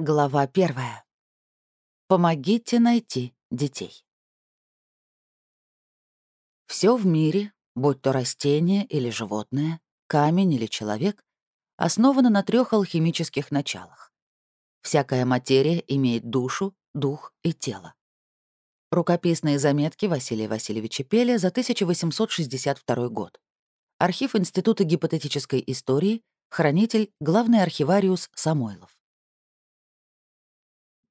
Глава первая. Помогите найти детей. Все в мире, будь то растение или животное, камень или человек, основано на трех алхимических началах. Всякая материя имеет душу, дух и тело. Рукописные заметки Василия Васильевича Пеля за 1862 год. Архив Института гипотетической истории, хранитель, главный архивариус Самойлов.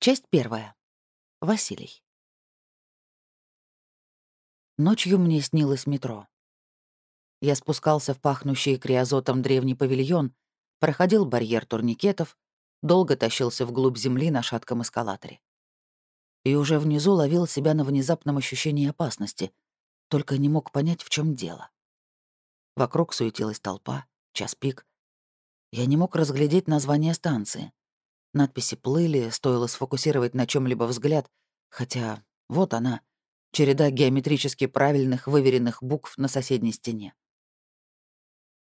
Часть первая. Василий. Ночью мне снилось метро. Я спускался в пахнущий криозотом древний павильон, проходил барьер турникетов, долго тащился вглубь земли на шатком эскалаторе. И уже внизу ловил себя на внезапном ощущении опасности, только не мог понять, в чем дело. Вокруг суетилась толпа, час пик. Я не мог разглядеть название станции — Надписи плыли, стоило сфокусировать на чем либо взгляд, хотя вот она, череда геометрически правильных выверенных букв на соседней стене.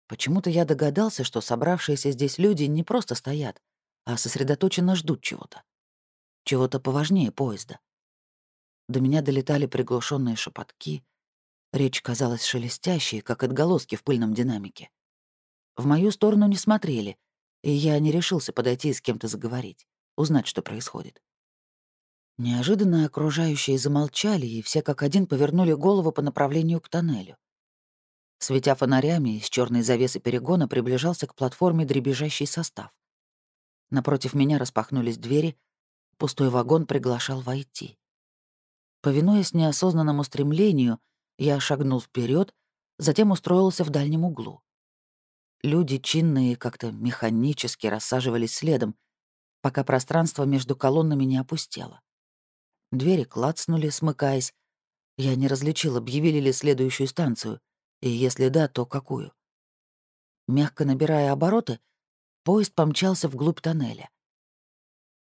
Почему-то я догадался, что собравшиеся здесь люди не просто стоят, а сосредоточенно ждут чего-то. Чего-то поважнее поезда. До меня долетали приглушенные шепотки. Речь казалась шелестящей, как отголоски в пыльном динамике. В мою сторону не смотрели — и я не решился подойти и с кем-то заговорить, узнать, что происходит. Неожиданно окружающие замолчали, и все как один повернули голову по направлению к тоннелю. Светя фонарями, из черной завесы перегона приближался к платформе дребезжащий состав. Напротив меня распахнулись двери, пустой вагон приглашал войти. Повинуясь неосознанному стремлению, я шагнул вперед, затем устроился в дальнем углу. Люди чинные как-то механически рассаживались следом, пока пространство между колоннами не опустело. Двери клацнули, смыкаясь. Я не различил, объявили ли следующую станцию, и если да, то какую. Мягко набирая обороты, поезд помчался вглубь тоннеля.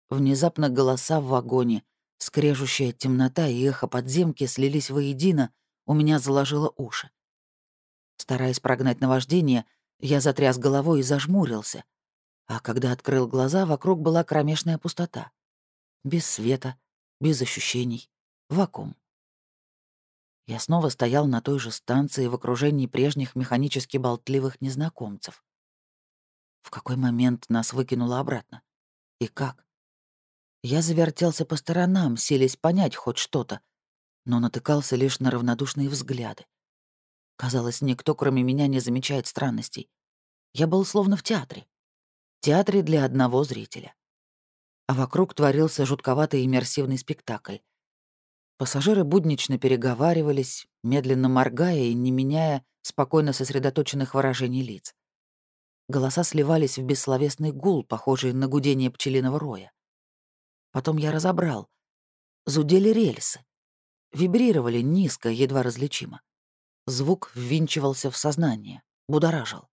Внезапно голоса в вагоне, скрежущая темнота и эхо подземки слились воедино, у меня заложило уши. Стараясь прогнать наваждение, я затряс головой и зажмурился. А когда открыл глаза, вокруг была кромешная пустота. Без света, без ощущений, вакуум. Я снова стоял на той же станции в окружении прежних механически болтливых незнакомцев. В какой момент нас выкинуло обратно? И как? Я завертелся по сторонам, селись понять хоть что-то, но натыкался лишь на равнодушные взгляды. Казалось, никто, кроме меня, не замечает странностей. Я был словно в театре. Театре для одного зрителя. А вокруг творился жутковатый иммерсивный спектакль. Пассажиры буднично переговаривались, медленно моргая и не меняя спокойно сосредоточенных выражений лиц. Голоса сливались в бессловесный гул, похожий на гудение пчелиного роя. Потом я разобрал. Зудели рельсы. Вибрировали низко, едва различимо. Звук ввинчивался в сознание, будоражил.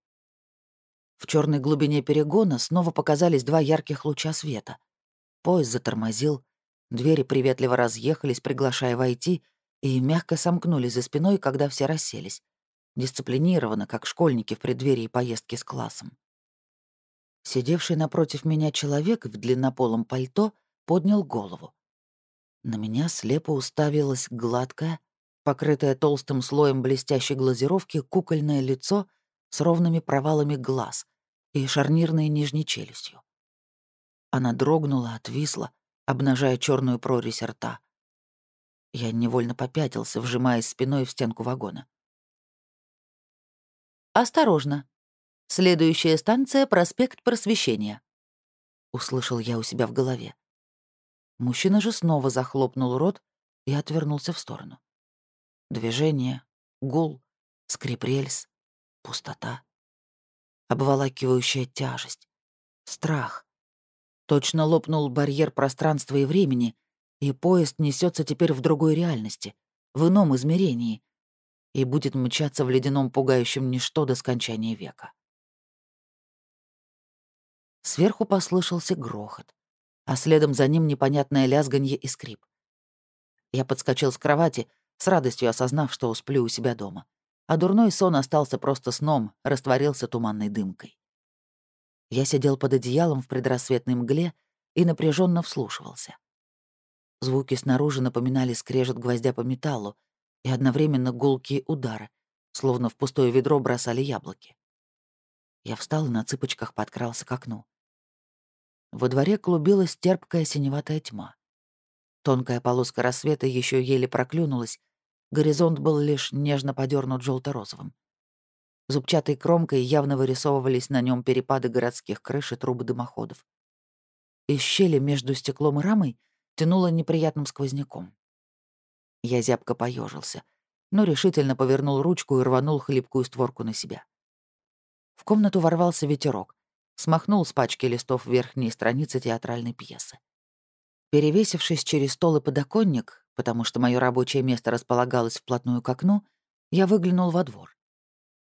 В черной глубине перегона снова показались два ярких луча света. Поезд затормозил, двери приветливо разъехались, приглашая войти, и мягко сомкнулись за спиной, когда все расселись. Дисциплинированно, как школьники в преддверии поездки с классом. Сидевший напротив меня человек в длиннополом пальто поднял голову. На меня слепо уставилось гладкое, покрытое толстым слоем блестящей глазировки, кукольное лицо с ровными провалами глаз и шарнирной нижней челюстью. Она дрогнула, отвисла, обнажая черную прорезь рта. Я невольно попятился, вжимаясь спиной в стенку вагона. «Осторожно. Следующая станция — проспект Просвещения», — услышал я у себя в голове. Мужчина же снова захлопнул рот и отвернулся в сторону. Движение, гул, скрип рельс, пустота. Обволакивающая тяжесть, страх. Точно лопнул барьер пространства и времени, и поезд несется теперь в другой реальности, в ином измерении, и будет мчаться в ледяном пугающем ничто до скончания века. Сверху послышался грохот, а следом за ним непонятное лязганье и скрип. Я подскочил с кровати, с радостью осознав, что усплю у себя дома. А дурной сон остался просто сном, растворился туманной дымкой. Я сидел под одеялом в предрассветной мгле и напряженно вслушивался. Звуки снаружи напоминали скрежет гвоздя по металлу и одновременно гулкие удары, словно в пустое ведро бросали яблоки. Я встал и на цыпочках подкрался к окну. Во дворе клубилась терпкая синеватая тьма. Тонкая полоска рассвета еще еле проклюнулась, горизонт был лишь нежно подернут желто розовым Зубчатой кромкой явно вырисовывались на нем перепады городских крыш и трубы дымоходов. Из щели между стеклом и рамой тянуло неприятным сквозняком. Я зябко поежился, но решительно повернул ручку и рванул хлипкую створку на себя. В комнату ворвался ветерок, смахнул с пачки листов верхней страницы театральной пьесы. Перевесившись через стол и подоконник, потому что мое рабочее место располагалось вплотную к окну, я выглянул во двор.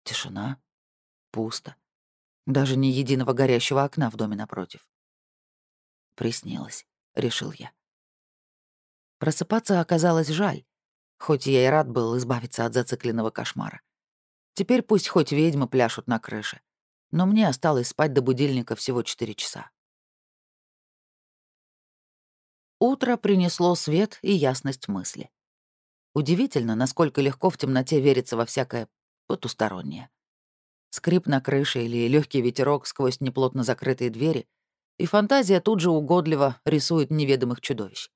Тишина. Пусто. Даже ни единого горящего окна в доме напротив. Приснилось, решил я. Просыпаться оказалось жаль, хоть я и рад был избавиться от зацикленного кошмара. Теперь пусть хоть ведьмы пляшут на крыше, но мне осталось спать до будильника всего 4 часа. Утро принесло свет и ясность мысли. Удивительно, насколько легко в темноте верится во всякое потустороннее. Скрип на крыше или легкий ветерок сквозь неплотно закрытые двери, и фантазия тут же угодливо рисует неведомых чудовищ.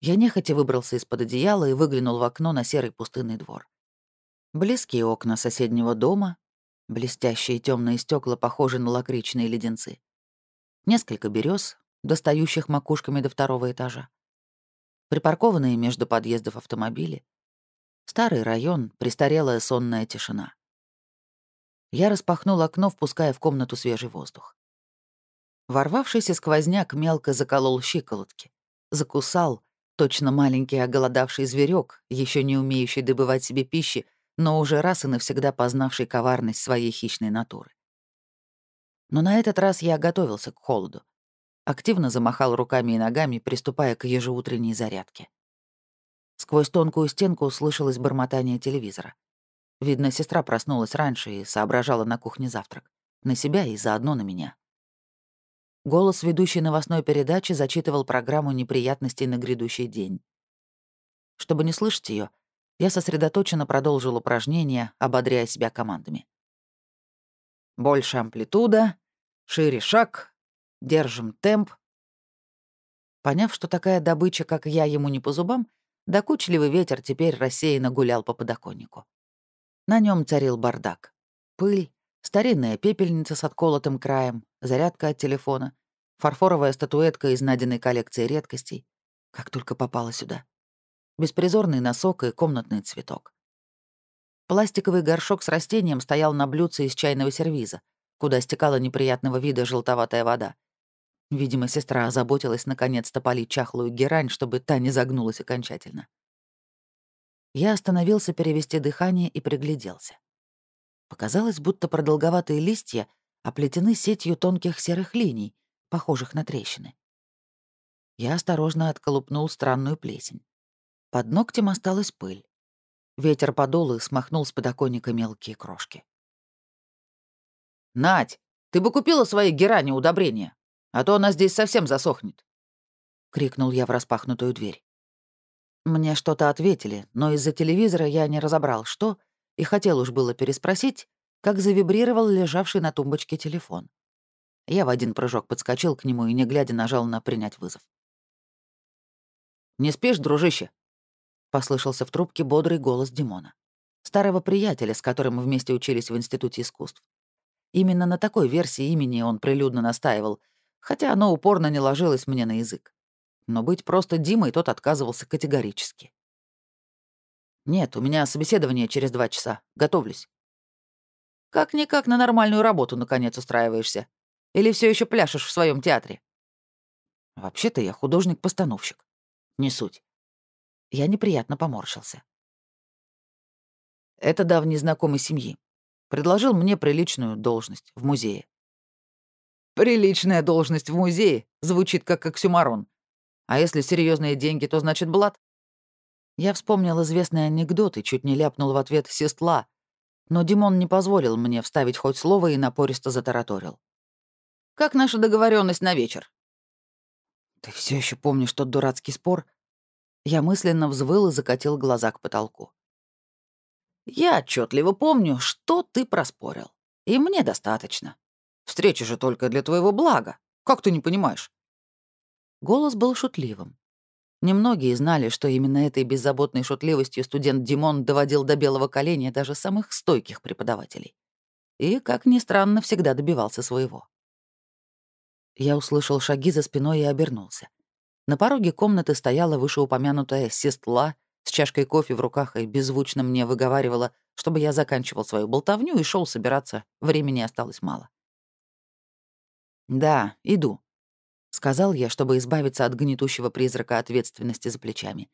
Я нехотя выбрался из-под одеяла и выглянул в окно на серый пустынный двор. Близкие окна соседнего дома, блестящие темные стекла похожи на лакричные леденцы. Несколько берез, достающих макушками до второго этажа. Припаркованные между подъездов автомобили, Старый район, престарелая сонная тишина. Я распахнул окно, впуская в комнату свежий воздух. Ворвавшийся сквозняк мелко заколол щиколотки. Закусал, точно маленький оголодавший зверек, еще не умеющий добывать себе пищи, но уже раз и навсегда познавший коварность своей хищной натуры. Но на этот раз я готовился к холоду. Активно замахал руками и ногами, приступая к ежеутренней зарядке. Сквозь тонкую стенку услышалось бормотание телевизора. Видно, сестра проснулась раньше и соображала на кухне завтрак. На себя и заодно на меня. Голос ведущей новостной передачи зачитывал программу неприятностей на грядущий день. Чтобы не слышать ее, я сосредоточенно продолжил упражнение, ободряя себя командами. Больше амплитуда, шире шаг, держим темп. Поняв, что такая добыча, как я, ему не по зубам, Докучливый ветер теперь рассеянно гулял по подоконнику. На нем царил бардак. Пыль, старинная пепельница с отколотым краем, зарядка от телефона, фарфоровая статуэтка из найденной коллекции редкостей. Как только попала сюда. Беспризорный носок и комнатный цветок. Пластиковый горшок с растением стоял на блюдце из чайного сервиза, куда стекала неприятного вида желтоватая вода, Видимо, сестра озаботилась наконец-то полить чахлую герань, чтобы та не загнулась окончательно. Я остановился перевести дыхание и пригляделся. Показалось, будто продолговатые листья оплетены сетью тонких серых линий, похожих на трещины. Я осторожно отколупнул странную плесень. Под ногтем осталась пыль. Ветер подул и смахнул с подоконника мелкие крошки. «Надь, ты бы купила своей герани удобрения!» А то она здесь совсем засохнет!» — крикнул я в распахнутую дверь. Мне что-то ответили, но из-за телевизора я не разобрал, что, и хотел уж было переспросить, как завибрировал лежавший на тумбочке телефон. Я в один прыжок подскочил к нему и, не глядя, нажал на «принять вызов». «Не спишь, дружище?» — послышался в трубке бодрый голос Димона, старого приятеля, с которым мы вместе учились в Институте искусств. Именно на такой версии имени он прилюдно настаивал — хотя оно упорно не ложилось мне на язык. Но быть просто Димой тот отказывался категорически. «Нет, у меня собеседование через два часа. Готовлюсь». «Как-никак на нормальную работу, наконец, устраиваешься. Или все еще пляшешь в своем театре?» «Вообще-то я художник-постановщик. Не суть». Я неприятно поморщился. Это давний знакомый семьи. Предложил мне приличную должность в музее. Приличная должность в музее звучит как оксюмарон. А если серьезные деньги, то значит блат. Я вспомнил известный анекдот и чуть не ляпнул в ответ «сестла», но Димон не позволил мне вставить хоть слово и напористо затараторил. «Как наша договоренность на вечер?» Ты все еще помнишь тот дурацкий спор? Я мысленно взвыл и закатил глаза к потолку. Я отчетливо помню, что ты проспорил. И мне достаточно. Встреча же только для твоего блага. Как ты не понимаешь? Голос был шутливым. Немногие знали, что именно этой беззаботной шутливостью студент Димон доводил до белого коленя даже самых стойких преподавателей. И, как ни странно, всегда добивался своего. Я услышал шаги за спиной и обернулся. На пороге комнаты стояла вышеупомянутая сестла с чашкой кофе в руках и беззвучно мне выговаривала, чтобы я заканчивал свою болтовню и шел собираться, времени осталось мало. «Да, иду», — сказал я, чтобы избавиться от гнетущего призрака ответственности за плечами,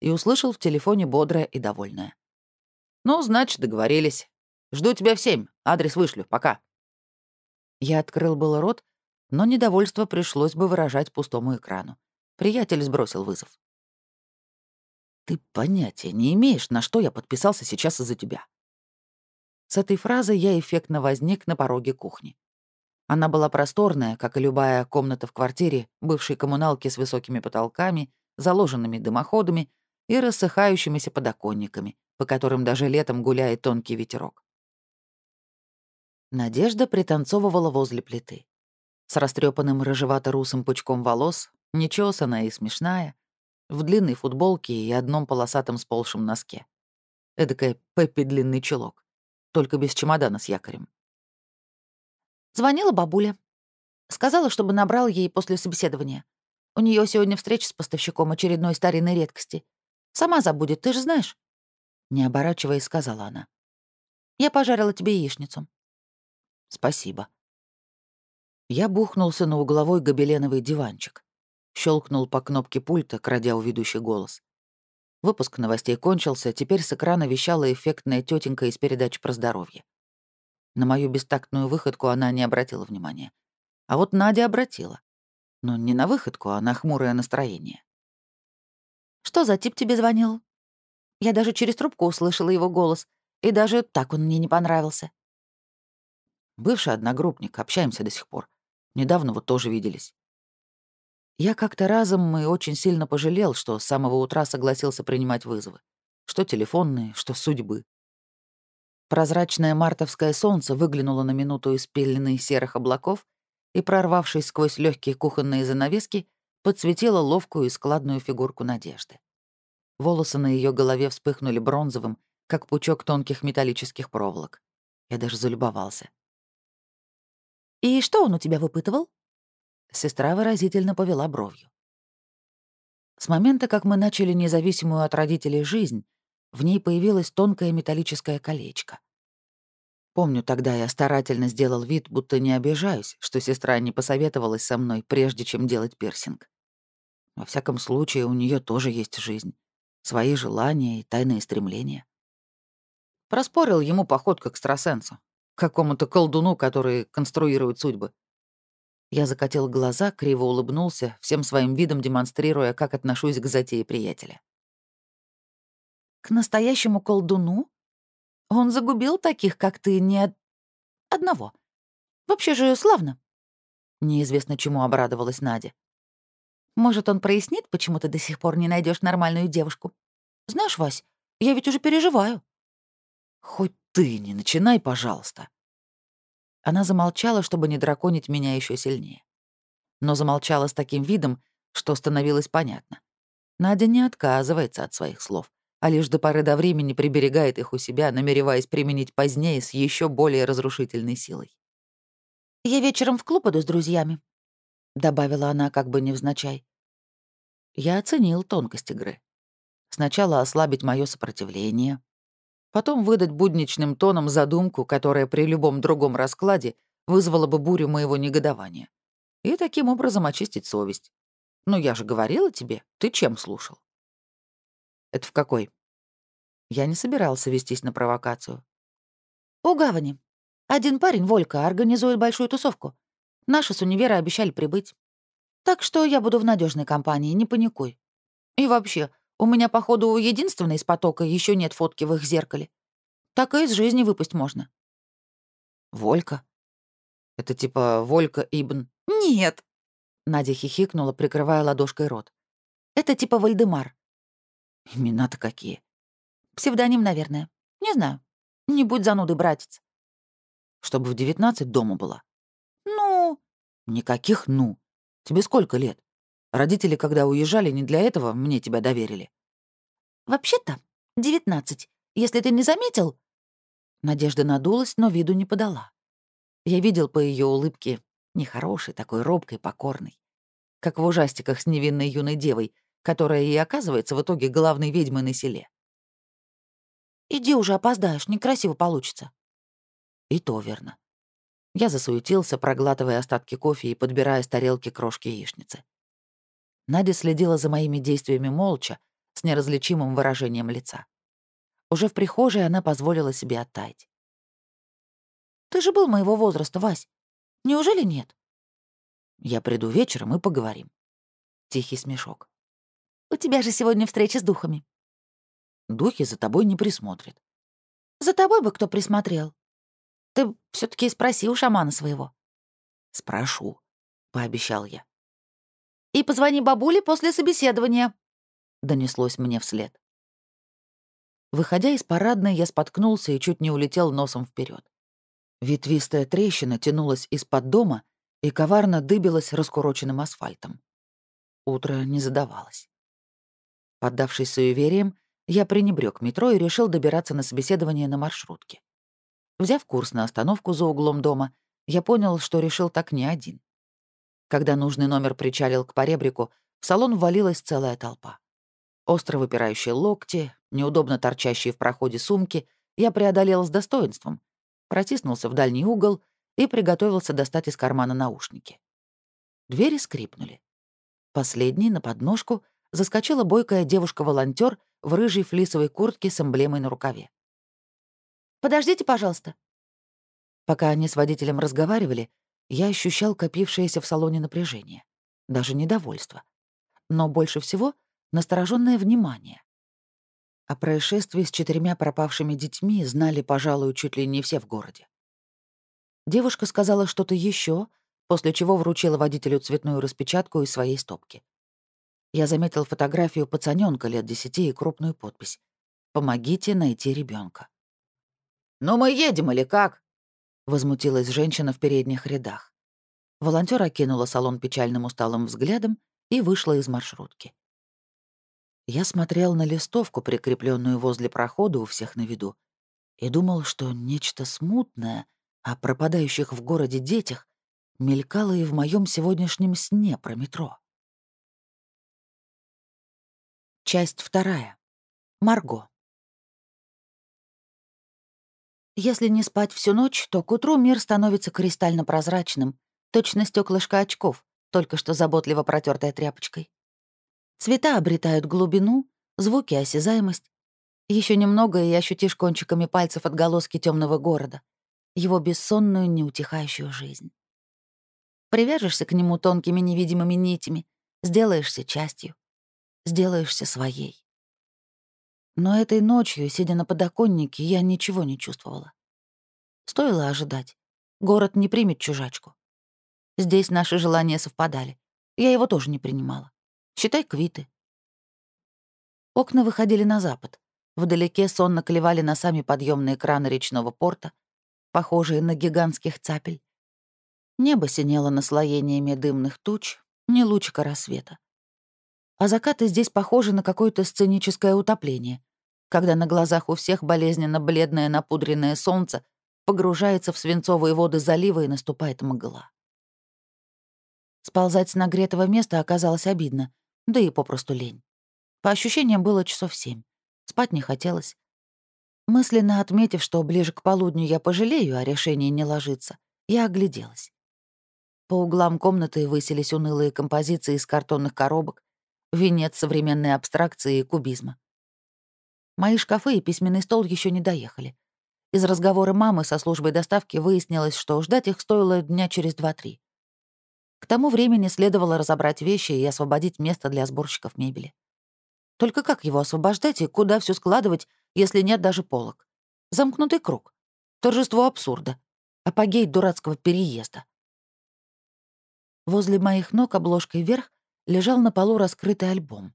и услышал в телефоне бодрое и довольное. «Ну, значит, договорились. Жду тебя в семь. Адрес вышлю. Пока». Я открыл было рот, но недовольство пришлось бы выражать пустому экрану. Приятель сбросил вызов. «Ты понятия не имеешь, на что я подписался сейчас из-за тебя». С этой фразой я эффектно возник на пороге кухни. Она была просторная, как и любая комната в квартире, бывшей коммуналки с высокими потолками, заложенными дымоходами и рассыхающимися подоконниками, по которым даже летом гуляет тонкий ветерок. Надежда пританцовывала возле плиты с растрепанным рыжевато-русым пучком волос, нечесанная и смешная, в длинной футболке и одном полосатом сползшем носке. Эдакая Пеппи длинный чулок, только без чемодана с якорем. Звонила бабуля. Сказала, чтобы набрал ей после собеседования. У нее сегодня встреча с поставщиком очередной старинной редкости. Сама забудет, ты же знаешь. Не оборачиваясь, сказала она. Я пожарила тебе яичницу. Спасибо. Я бухнулся на угловой гобеленовый диванчик. Щелкнул по кнопке пульта, крадя у ведущий голос. Выпуск новостей кончился, теперь с экрана вещала эффектная тетенька из передач про здоровье. На мою бестактную выходку она не обратила внимания. А вот Надя обратила. Но не на выходку, а на хмурое настроение. «Что за тип тебе звонил?» Я даже через трубку услышала его голос, и даже так он мне не понравился. Бывший одногруппник, общаемся до сих пор. Недавно вот тоже виделись. Я как-то разом и очень сильно пожалел, что с самого утра согласился принимать вызовы. Что телефонные, что судьбы. Прозрачное мартовское солнце выглянуло на минуту из пелены серых облаков и, прорвавшись сквозь легкие кухонные занавески, подсветило ловкую и складную фигурку Надежды. Волосы на ее голове вспыхнули бронзовым, как пучок тонких металлических проволок. Я даже залюбовался. «И что он у тебя выпытывал?» Сестра выразительно повела бровью. С момента, как мы начали независимую от родителей жизнь, в ней появилось тонкое металлическое колечко. Помню, тогда я старательно сделал вид, будто не обижаюсь, что сестра не посоветовалась со мной, прежде чем делать пирсинг. Во всяком случае, у нее тоже есть жизнь, свои желания и тайные стремления. Проспорил ему поход к экстрасенсу, какому-то колдуну, который конструирует судьбы. Я закатил глаза, криво улыбнулся, всем своим видом демонстрируя, как отношусь к затее приятеля. «К настоящему колдуну? Он загубил таких, как ты, не одного. Вообще же славно». Неизвестно, чему обрадовалась Надя. «Может, он прояснит, почему ты до сих пор не найдешь нормальную девушку? Знаешь, Вась, я ведь уже переживаю». «Хоть ты не начинай, пожалуйста». Она замолчала, чтобы не драконить меня еще сильнее. Но замолчала с таким видом, что становилось понятно. Надя не отказывается от своих слов, а лишь до поры до времени приберегает их у себя, намереваясь применить позднее с еще более разрушительной силой. «Я вечером в клуб иду с друзьями», — добавила она как бы невзначай. Я оценил тонкость игры. Сначала ослабить мое сопротивление, Потом выдать будничным тоном задумку, которая при любом другом раскладе вызвала бы бурю моего негодования. И таким образом очистить совесть. Ну, я же говорила тебе, ты чем слушал? Это в какой? Я не собирался вестись на провокацию. У гавани. Один парень, Волька, организует большую тусовку. Наши с универа обещали прибыть. Так что я буду в надежной компании, не паникуй. И вообще, у меня, походу, единственной из потока еще нет фотки в их зеркале. Так и из жизни выпасть можно. Волька? Это типа Волька Ибн? Нет. Надя хихикнула, прикрывая ладошкой рот. «Это типа Вальдемар». «Имена-то какие?» «Псевдоним, наверное. Не знаю. Не будь занудой, братец». «Чтобы в девятнадцать дома была». «Ну...» «Никаких «ну». Тебе сколько лет? Родители, когда уезжали, не для этого мне тебя доверили». «Вообще-то, девятнадцать. Если ты не заметил...» Надежда надулась, но виду не подала. Я видел по ее улыбке, нехорошей, такой робкой, покорной. Как в ужастиках с невинной юной девой, которая и оказывается в итоге главной ведьмой на селе. «Иди уже, опоздаешь, некрасиво получится». И то верно. Я засуетился, проглатывая остатки кофе и подбирая с тарелки крошки яичницы. Надя следила за моими действиями молча, с неразличимым выражением лица. Уже в прихожей она позволила себе оттаять. «Ты же был моего возраста, Вась. Неужели нет?» «Я приду вечером и поговорим». Тихий смешок. «У тебя же сегодня встреча с духами». «Духи за тобой не присмотрят». «За тобой бы кто присмотрел. Ты все таки спроси у шамана своего». «Спрошу», — пообещал я. «И позвони бабуле после собеседования», — донеслось мне вслед. Выходя из парадной, я споткнулся и чуть не улетел носом вперед. Ветвистая трещина тянулась из-под дома и коварно дыбилась раскуроченным асфальтом. Утро не задавалось. Поддавшись суевериям, я пренебрег метро и решил добираться на собеседование на маршрутке. Взяв курс на остановку за углом дома, я понял, что решил так не один. Когда нужный номер причалил к поребрику, в салон ввалилась целая толпа. Остро выпирающие локти, неудобно торчащие в проходе сумки, я преодолел с достоинством, протиснулся в дальний угол и приготовился достать из кармана наушники. Двери скрипнули. Последней на подножку заскочила бойкая девушка-волонтер в рыжей флисовой куртке с эмблемой на рукаве. «Подождите, пожалуйста». Пока они с водителем разговаривали, я ощущал копившееся в салоне напряжение, даже недовольство. Но больше всего — настороженное внимание. О происшествии с четырьмя пропавшими детьми знали, пожалуй, чуть ли не все в городе. Девушка сказала что-то еще, после чего вручила водителю цветную распечатку из своей стопки. Я заметил фотографию пацанёнка лет десяти и крупную подпись. «Помогите найти ребенка. «Ну мы едем или как?» — возмутилась женщина в передних рядах. Волонтер окинула салон печальным усталым взглядом и вышла из маршрутки. Я смотрел на листовку, прикрепленную возле прохода у всех на виду, и думал, что нечто смутное о пропадающих в городе детях мелькало и в моем сегодняшнем сне про метро. Часть вторая. Марго. Если не спать всю ночь, то к утру мир становится кристально прозрачным, точно стеклышко очков, только что заботливо протертая тряпочкой. Цвета обретают глубину, звуки — осязаемость. Еще немного, и ощутишь кончиками пальцев отголоски темного города, его бессонную, неутихающую жизнь. Привяжешься к нему тонкими невидимыми нитями, сделаешься частью, сделаешься своей. Но этой ночью, сидя на подоконнике, я ничего не чувствовала. Стоило ожидать. Город не примет чужачку. Здесь наши желания совпадали. Я его тоже не принимала. Считай квиты. Окна выходили на запад. Вдалеке сонно клевали носами подъемные краны речного порта, похожие на гигантских цапель. Небо синело наслоениями дымных туч, не лучика рассвета. А закаты здесь похожи на какое-то сценическое утопление, когда на глазах у всех болезненно бледное напудренное солнце погружается в свинцовые воды залива и наступает мгла. Сползать с нагретого места оказалось обидно, да и попросту лень. По ощущениям, было часов семь. Спать не хотелось. Мысленно отметив, что ближе к полудню я пожалею о решении не ложиться, я огляделась. По углам комнаты высились унылые композиции из картонных коробок, венец современной абстракции и кубизма. Мои шкафы и письменный стол еще не доехали. Из разговора мамы со службой доставки выяснилось, что ждать их стоило дня через два-три. К тому времени следовало разобрать вещи и освободить место для сборщиков мебели. Только как его освобождать и куда все складывать, если нет даже полок? Замкнутый круг. Торжество абсурда. Апогей дурацкого переезда. Возле моих ног обложкой вверх лежал на полу раскрытый альбом.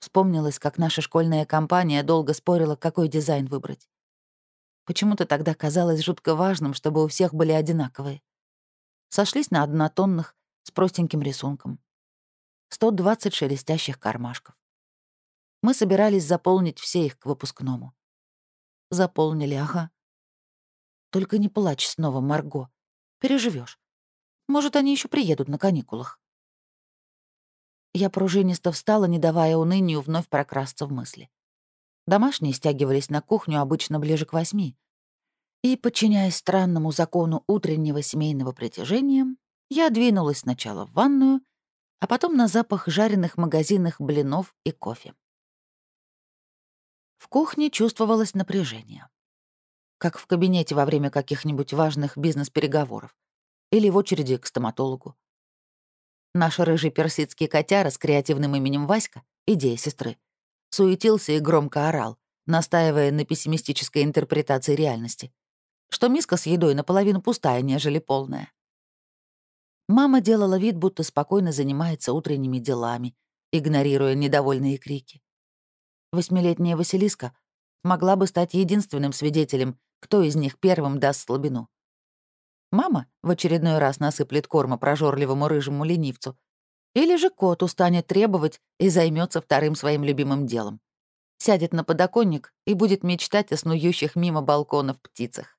Вспомнилось, как наша школьная компания долго спорила, какой дизайн выбрать. Почему-то тогда казалось жутко важным, чтобы у всех были одинаковые. Сошлись на однотонных, с простеньким рисунком. 120 шелестящих кармашков. Мы собирались заполнить все их к выпускному. Заполнили, ага. Только не плачь снова, Марго. Переживешь. Может, они еще приедут на каникулах. Я пружинисто встала, не давая унынию вновь прокрасться в мысли. Домашние стягивались на кухню обычно ближе к восьми. И, подчиняясь странному закону утреннего семейного притяжения, я двинулась сначала в ванную, а потом на запах жареных магазинных блинов и кофе. В кухне чувствовалось напряжение. Как в кабинете во время каких-нибудь важных бизнес-переговоров или в очереди к стоматологу. Наш рыжий персидский котяра с креативным именем Васька, идея сестры, суетился и громко орал, настаивая на пессимистической интерпретации реальности, что миска с едой наполовину пустая, нежели полная. Мама делала вид, будто спокойно занимается утренними делами, игнорируя недовольные крики. Восьмилетняя Василиска могла бы стать единственным свидетелем, кто из них первым даст слабину. Мама в очередной раз насыплет корма прожорливому рыжему ленивцу, или же кот устанет требовать и займется вторым своим любимым делом. Сядет на подоконник и будет мечтать о снующих мимо балконов птицах.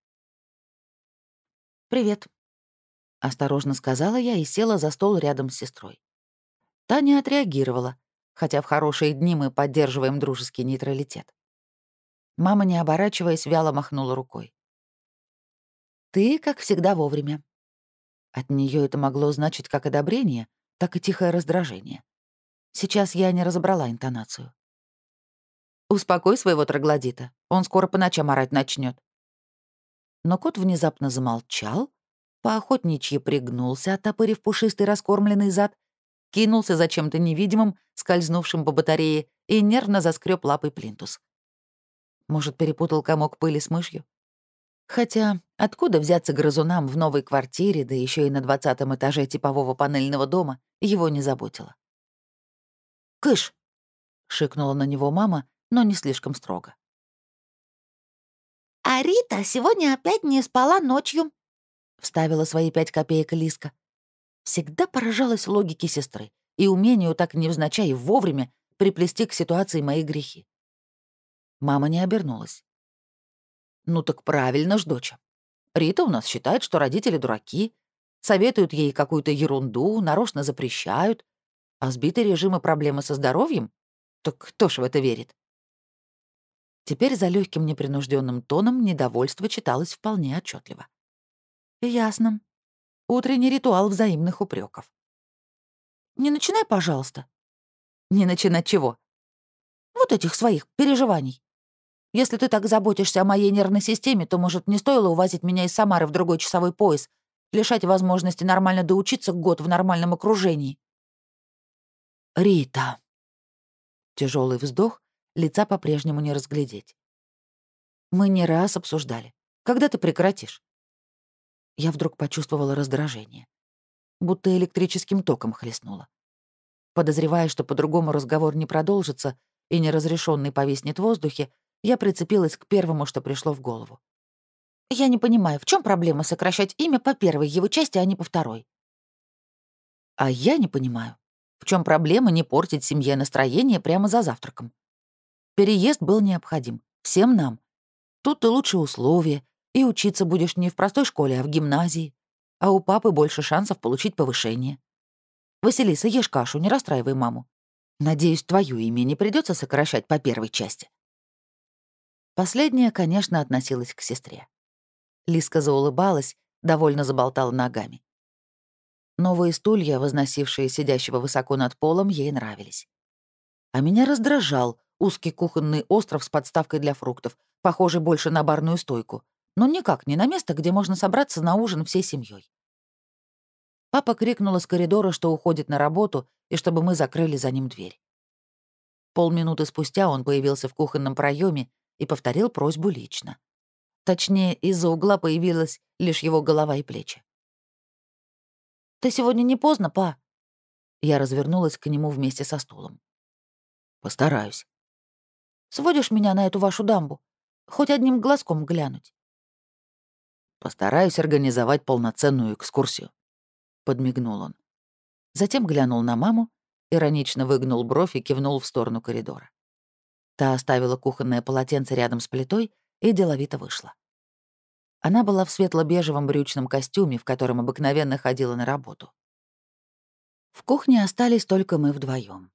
«Привет», — осторожно сказала я и села за стол рядом с сестрой. Таня отреагировала, хотя в хорошие дни мы поддерживаем дружеский нейтралитет. Мама, не оборачиваясь, вяло махнула рукой. «Ты, как всегда, вовремя». От нее это могло значить как одобрение, так и тихое раздражение. Сейчас я не разобрала интонацию. «Успокой своего троглодита, он скоро по ночам орать начнет. Но кот внезапно замолчал, Поохотничьи пригнулся, оттопырив пушистый раскормленный зад, кинулся за чем-то невидимым, скользнувшим по батарее, и нервно заскреб лапой плинтус. Может, перепутал комок пыли с мышью? Хотя откуда взяться грызунам в новой квартире, да еще и на двадцатом этаже типового панельного дома, его не заботило. «Кыш!» — шикнула на него мама, но не слишком строго. «А Рита сегодня опять не спала ночью», — вставила свои пять копеек Лиска. Всегда поражалась логике сестры и умению так невзначай вовремя приплести к ситуации мои грехи. Мама не обернулась. «Ну так правильно ж, доча. Рита у нас считает, что родители дураки, советуют ей какую-то ерунду, нарочно запрещают, а сбитый режим и проблемы со здоровьем? Так кто ж в это верит?» Теперь за легким непринужденным тоном недовольство читалось вполне отчетливо. «Ясно. Утренний ритуал взаимных упреков. «Не начинай, пожалуйста». «Не начинать чего?» «Вот этих своих переживаний. Если ты так заботишься о моей нервной системе, то, может, не стоило увозить меня из Самары в другой часовой пояс, лишать возможности нормально доучиться год в нормальном окружении». «Рита». Тяжелый вздох, лица по-прежнему не разглядеть. «Мы не раз обсуждали. Когда ты прекратишь?» я вдруг почувствовала раздражение. Будто электрическим током хлестнуло. Подозревая, что по-другому разговор не продолжится и неразрешенный повиснет в воздухе, я прицепилась к первому, что пришло в голову. «Я не понимаю, в чем проблема сокращать имя по первой его части, а не по второй?» «А я не понимаю, в чем проблема не портить семье настроение прямо за завтраком? Переезд был необходим. Всем нам. Тут и лучшие условия, и учиться будешь не в простой школе, а в гимназии. А у папы больше шансов получить повышение. Василиса, ешь кашу, не расстраивай маму. Надеюсь, твое имя не придется сокращать по первой части. Последняя, конечно, относилась к сестре. Лиска заулыбалась, довольно заболтала ногами. Новые стулья, возносившие сидящего высоко над полом, ей нравились. А меня раздражал узкий кухонный остров с подставкой для фруктов, похожий больше на барную стойку, но никак не на место, где можно собраться на ужин всей семьей. Папа крикнул из коридора, что уходит на работу, и чтобы мы закрыли за ним дверь. Полминуты спустя он появился в кухонном проеме и повторил просьбу лично. Точнее, из-за угла появилась лишь его голова и плечи. Ты сегодня не поздно, па?» Я развернулась к нему вместе со стулом. «Постараюсь». «Сводишь меня на эту вашу дамбу? Хоть одним глазком глянуть?» «Постараюсь организовать полноценную экскурсию», — подмигнул он. Затем глянул на маму, иронично выгнул бровь и кивнул в сторону коридора. Та оставила кухонное полотенце рядом с плитой и деловито вышла. Она была в светло-бежевом брючном костюме, в котором обыкновенно ходила на работу. В кухне остались только мы вдвоем.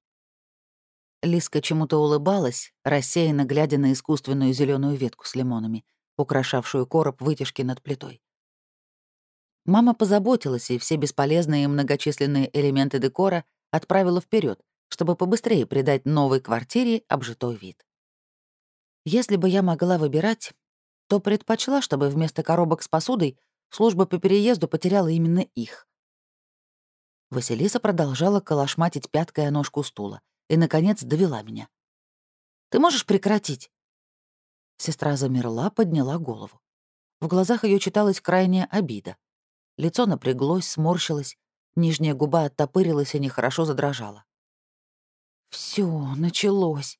Лиска чему-то улыбалась, рассеянно глядя на искусственную зеленую ветку с лимонами, украшавшую короб вытяжки над плитой. Мама позаботилась, и все бесполезные и многочисленные элементы декора отправила вперед, чтобы побыстрее придать новой квартире обжитой вид. Если бы я могла выбирать, то предпочла, чтобы вместо коробок с посудой служба по переезду потеряла именно их. Василиса продолжала колошматить пяткой о ножку стула и, наконец, довела меня. «Ты можешь прекратить?» Сестра замерла, подняла голову. В глазах ее читалась крайняя обида. Лицо напряглось, сморщилось, нижняя губа оттопырилась и нехорошо задрожала. Все, началось.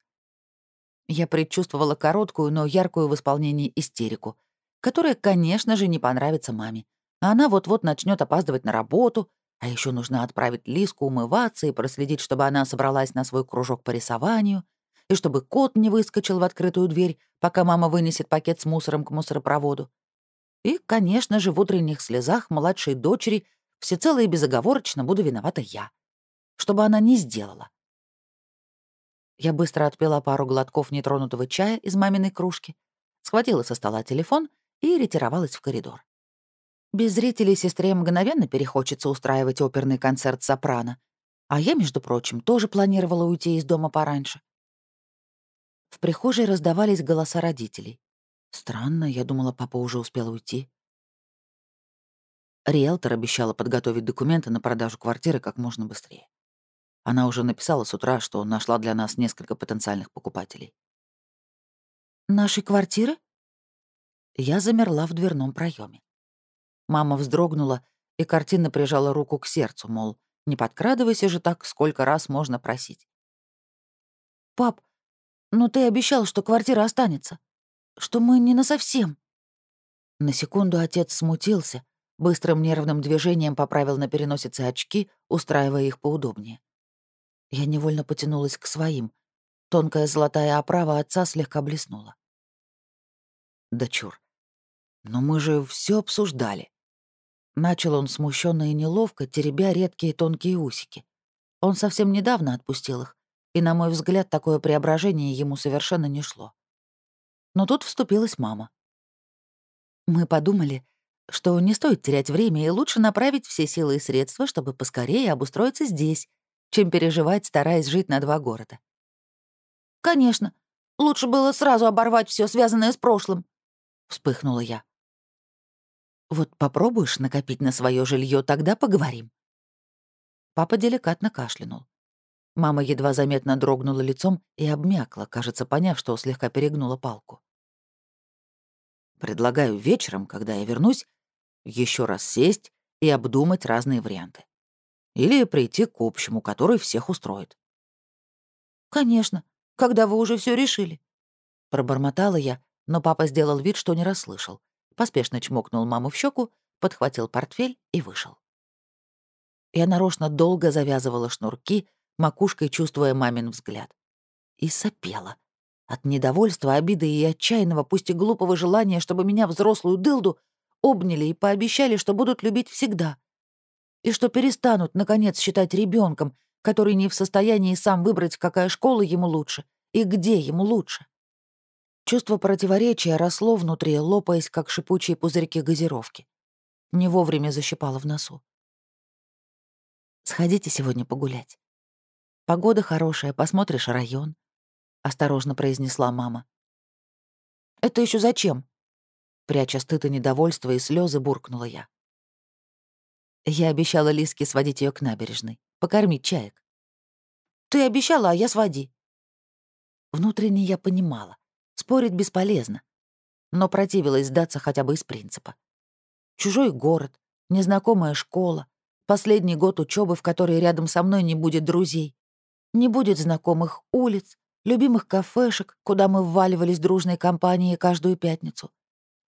Я предчувствовала короткую, но яркую в исполнении истерику, которая, конечно же, не понравится маме. Она вот-вот начнет опаздывать на работу, а еще нужно отправить Лиску умываться и проследить, чтобы она собралась на свой кружок по рисованию, и чтобы кот не выскочил в открытую дверь, пока мама вынесет пакет с мусором к мусоропроводу. И, конечно же, в утренних слезах младшей дочери всецело и безоговорочно буду виновата я. Чтобы она не сделала. Я быстро отпила пару глотков нетронутого чая из маминой кружки, схватила со стола телефон и ретировалась в коридор. Без зрителей сестре мгновенно перехочется устраивать оперный концерт сопрано, а я, между прочим, тоже планировала уйти из дома пораньше. В прихожей раздавались голоса родителей. Странно, я думала, папа уже успел уйти. Риэлтор обещала подготовить документы на продажу квартиры как можно быстрее. Она уже написала с утра, что нашла для нас несколько потенциальных покупателей. «Нашей квартиры?» Я замерла в дверном проеме. Мама вздрогнула и картинно прижала руку к сердцу, мол, не подкрадывайся же так, сколько раз можно просить. «Пап, ну ты обещал, что квартира останется, что мы не насовсем». На секунду отец смутился, быстрым нервным движением поправил на переносице очки, устраивая их поудобнее. Я невольно потянулась к своим. Тонкая золотая оправа отца слегка блеснула. Да чур. Но мы же все обсуждали. Начал он смущенно и неловко, теребя редкие тонкие усики. Он совсем недавно отпустил их, и, на мой взгляд, такое преображение ему совершенно не шло. Но тут вступилась мама. Мы подумали, что не стоит терять время и лучше направить все силы и средства, чтобы поскорее обустроиться здесь, чем переживать, стараясь жить на два города. «Конечно. Лучше было сразу оборвать все связанное с прошлым», — вспыхнула я. «Вот попробуешь накопить на свое жилье, тогда поговорим». Папа деликатно кашлянул. Мама едва заметно дрогнула лицом и обмякла, кажется, поняв, что слегка перегнула палку. «Предлагаю вечером, когда я вернусь, еще раз сесть и обдумать разные варианты. Или прийти к общему, который всех устроит. «Конечно, когда вы уже все решили». Пробормотала я, но папа сделал вид, что не расслышал. Поспешно чмокнул маму в щеку, подхватил портфель и вышел. Я нарочно долго завязывала шнурки, макушкой чувствуя мамин взгляд. И сопела. От недовольства, обиды и отчаянного, пусть и глупого желания, чтобы меня, взрослую дылду, обняли и пообещали, что будут любить всегда и что перестанут, наконец, считать ребенком, который не в состоянии сам выбрать, какая школа ему лучше и где ему лучше. Чувство противоречия росло внутри, лопаясь, как шипучие пузырьки газировки. Не вовремя защипало в носу. «Сходите сегодня погулять. Погода хорошая, посмотришь район», — осторожно произнесла мама. «Это еще зачем?» Пряча стыд и недовольство и слезы, буркнула я. Я обещала Лиске сводить ее к набережной, покормить чаек. «Ты обещала, а я своди». Внутренне я понимала, спорить бесполезно, но противилась сдаться хотя бы из принципа. Чужой город, незнакомая школа, Последний год учебы, в которой рядом со мной не будет друзей. Не будет знакомых улиц, любимых кафешек, куда мы вваливались дружной компанией каждую пятницу.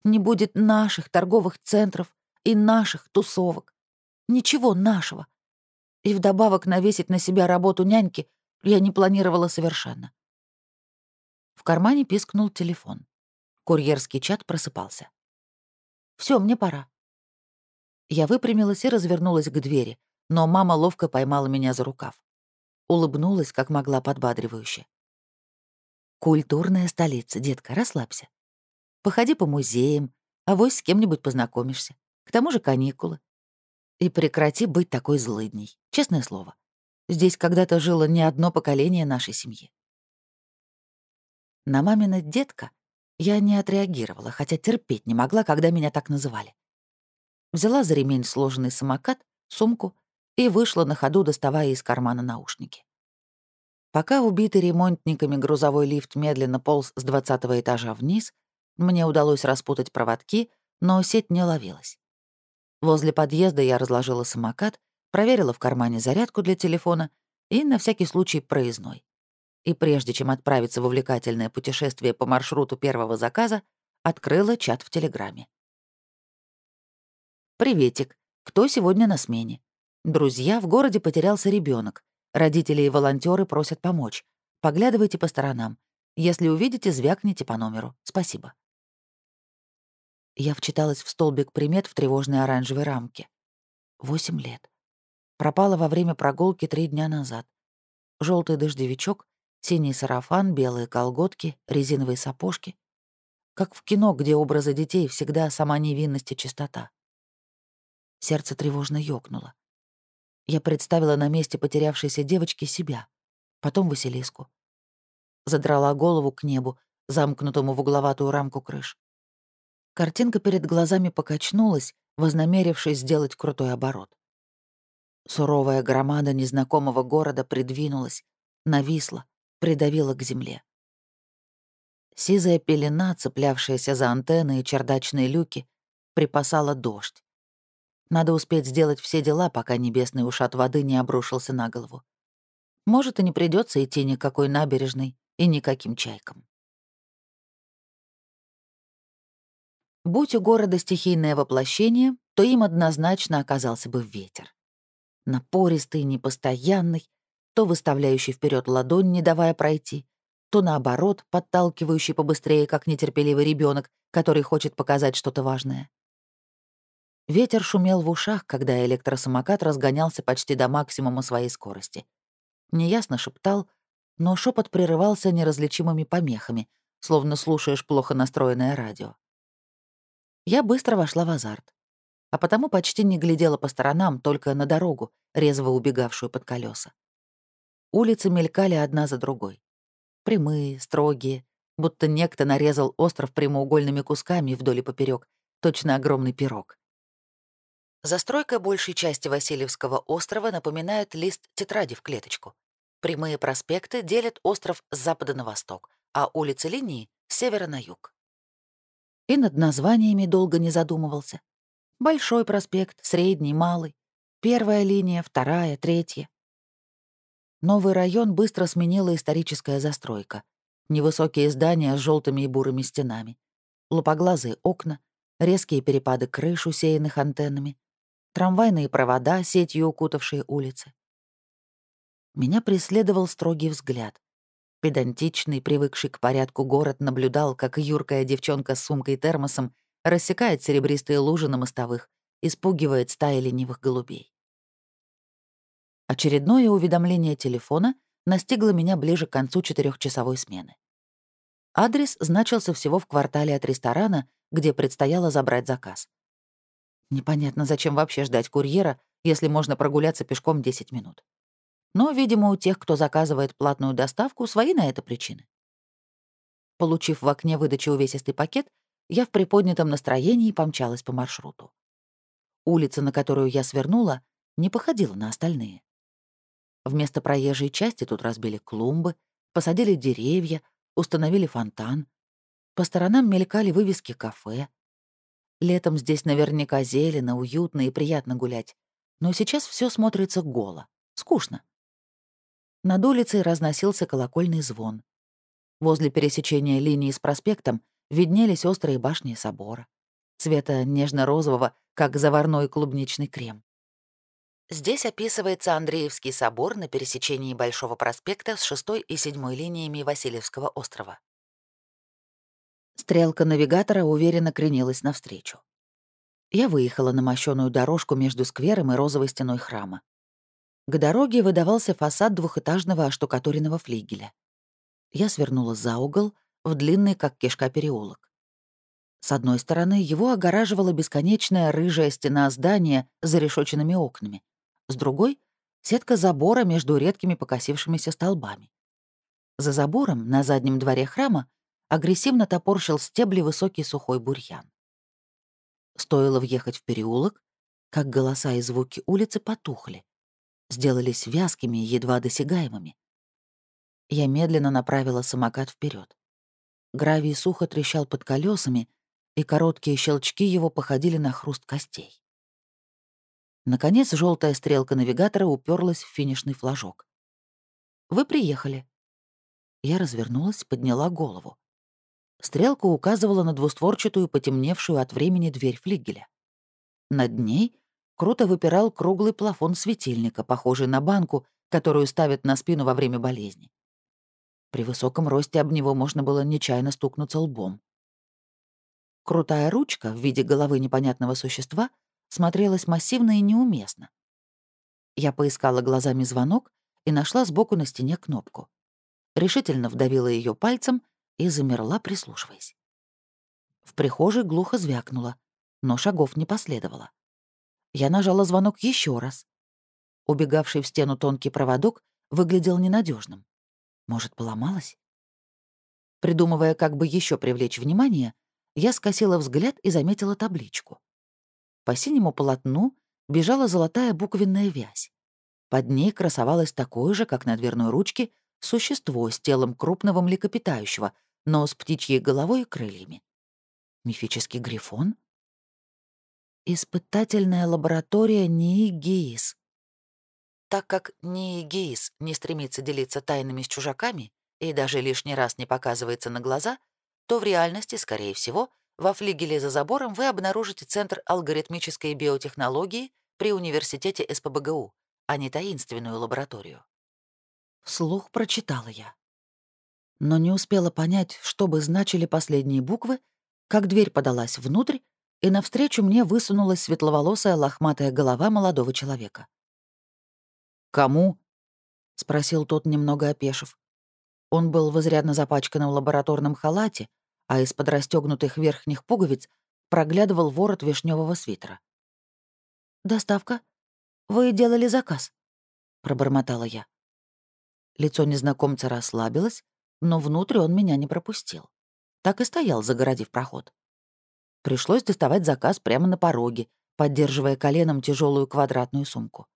Не будет наших торговых центров и наших тусовок. Ничего нашего. И вдобавок навесить на себя работу няньки я не планировала совершенно. В кармане пискнул телефон. Курьерский чат просыпался. Все, мне пора». Я выпрямилась и развернулась к двери, но мама ловко поймала меня за рукав. Улыбнулась, как могла подбадривающе. «Культурная столица, детка, расслабься. Походи по музеям, а вось с кем-нибудь познакомишься. К тому же каникулы. И прекрати быть такой злыдней, честное слово. Здесь когда-то жило не одно поколение нашей семьи. На мамина детка я не отреагировала, хотя терпеть не могла, когда меня так называли. Взяла за ремень сложенный самокат, сумку и вышла на ходу, доставая из кармана наушники. Пока убитый ремонтниками грузовой лифт медленно полз с двадцатого этажа вниз, мне удалось распутать проводки, но сеть не ловилась. Возле подъезда я разложила самокат, проверила в кармане зарядку для телефона и, на всякий случай, проездной. И прежде чем отправиться в увлекательное путешествие по маршруту первого заказа, открыла чат в Телеграме. «Приветик. Кто сегодня на смене? Друзья, в городе потерялся ребенок. Родители и волонтеры просят помочь. Поглядывайте по сторонам. Если увидите, звякните по номеру. Спасибо». Я вчиталась в столбик примет в тревожной оранжевой рамке. Восемь лет. Пропала во время прогулки три дня назад. Желтый дождевичок, синий сарафан, белые колготки, резиновые сапожки. Как в кино, где образы детей всегда сама невинность и чистота. Сердце тревожно ёкнуло. Я представила на месте потерявшейся девочки себя, потом Василиску. Задрала голову к небу, замкнутому в угловатую рамку крыш. Картинка перед глазами покачнулась, вознамерившись сделать крутой оборот. Суровая громада незнакомого города придвинулась, нависла, придавила к земле. Сизая пелена, цеплявшаяся за антенны и чердачные люки, припасала дождь. Надо успеть сделать все дела, пока небесный ушат воды не обрушился на голову. Может, и не придется идти никакой набережной и никаким чайкам. Будь у города стихийное воплощение, то им однозначно оказался бы ветер. Напористый, непостоянный, то выставляющий вперед ладонь, не давая пройти, то наоборот, подталкивающий побыстрее, как нетерпеливый ребенок, который хочет показать что-то важное. Ветер шумел в ушах, когда электросамокат разгонялся почти до максимума своей скорости. Неясно шептал, но шепот прерывался неразличимыми помехами, словно слушаешь плохо настроенное радио. Я быстро вошла в азарт. А потому почти не глядела по сторонам, только на дорогу, резво убегавшую под колеса. Улицы мелькали одна за другой. Прямые, строгие, будто некто нарезал остров прямоугольными кусками вдоль и поперек, точно огромный пирог. Застройка большей части Васильевского острова напоминает лист тетради в клеточку. Прямые проспекты делят остров с запада на восток, а улицы линии — с севера на юг и над названиями долго не задумывался. Большой проспект, средний, малый, первая линия, вторая, третья. Новый район быстро сменила историческая застройка. Невысокие здания с желтыми и бурыми стенами, лупоглазые окна, резкие перепады крыш, усеянных антеннами, трамвайные провода, сетью укутавшие улицы. Меня преследовал строгий взгляд. Педантичный, привыкший к порядку город наблюдал, как юркая девчонка с сумкой-термосом рассекает серебристые лужи на мостовых, испугивает стаи ленивых голубей. Очередное уведомление телефона настигло меня ближе к концу четырехчасовой смены. Адрес значился всего в квартале от ресторана, где предстояло забрать заказ. Непонятно, зачем вообще ждать курьера, если можно прогуляться пешком 10 минут. Но, видимо, у тех, кто заказывает платную доставку, свои на это причины. Получив в окне выдачи увесистый пакет, я в приподнятом настроении помчалась по маршруту. Улица, на которую я свернула, не походила на остальные. Вместо проезжей части тут разбили клумбы, посадили деревья, установили фонтан. По сторонам мелькали вывески кафе. Летом здесь наверняка зелено, уютно и приятно гулять. но сейчас все смотрится голо, скучно. Над улицей разносился колокольный звон. Возле пересечения линии с проспектом виднелись острые башни собора, цвета нежно-розового, как заварной клубничный крем. Здесь описывается Андреевский собор на пересечении Большого проспекта с 6 и 7 линиями Васильевского острова. Стрелка навигатора уверенно кренилась навстречу. Я выехала на мощёную дорожку между сквером и розовой стеной храма. К дороге выдавался фасад двухэтажного оштукатуренного флигеля. Я свернула за угол в длинный, как кишка, переулок. С одной стороны его огораживала бесконечная рыжая стена здания с зарешоченными окнами. С другой — сетка забора между редкими покосившимися столбами. За забором, на заднем дворе храма, агрессивно топорщил стебли высокий сухой бурьян. Стоило въехать в переулок, как голоса и звуки улицы потухли, сделались вязкими едва досягаемыми. Я медленно направила самокат вперед. Гравий сухо трещал под колесами, и короткие щелчки его походили на хруст костей. Наконец, желтая стрелка навигатора уперлась в финишный флажок. «Вы приехали». Я развернулась, подняла голову. Стрелка указывала на двустворчатую, потемневшую от времени дверь флигеля. Над ней круто выпирал круглый плафон светильника, похожий на банку, которую ставят на спину во время болезни. При высоком росте об него можно было нечаянно стукнуться лбом. Крутая ручка в виде головы непонятного существа смотрелась массивно и неуместно. Я поискала глазами звонок и нашла сбоку на стене кнопку. Решительно вдавила ее пальцем и замерла, прислушиваясь. В прихожей глухо звякнуло, но шагов не последовало. Я нажала звонок еще раз. Убегавший в стену тонкий проводок выглядел ненадежным. Может, поломалась? Придумывая, как бы еще привлечь внимание, я скосила взгляд и заметила табличку. По синему полотну бежала золотая буквенная вязь. Под ней красовалось такое же, как на дверной ручке, существо с телом крупного млекопитающего, но с птичьей головой и крыльями. Мифический грифон? Испытательная лаборатория НИИГИИС. Так как НИИГИИС не стремится делиться тайнами с чужаками и даже лишний раз не показывается на глаза, то в реальности, скорее всего, во флигеле за забором вы обнаружите Центр алгоритмической биотехнологии при университете СПБГУ, а не таинственную лабораторию. Вслух прочитала я. Но не успела понять, что бы значили последние буквы, как дверь подалась внутрь, и навстречу мне высунулась светловолосая лохматая голова молодого человека. «Кому?» — спросил тот, немного опешив. Он был в изрядно запачканном лабораторном халате, а из-под расстегнутых верхних пуговиц проглядывал ворот вишневого свитера. «Доставка? Вы делали заказ?» — пробормотала я. Лицо незнакомца расслабилось, но внутрь он меня не пропустил. Так и стоял, загородив проход. Пришлось доставать заказ прямо на пороге, поддерживая коленом тяжелую квадратную сумку.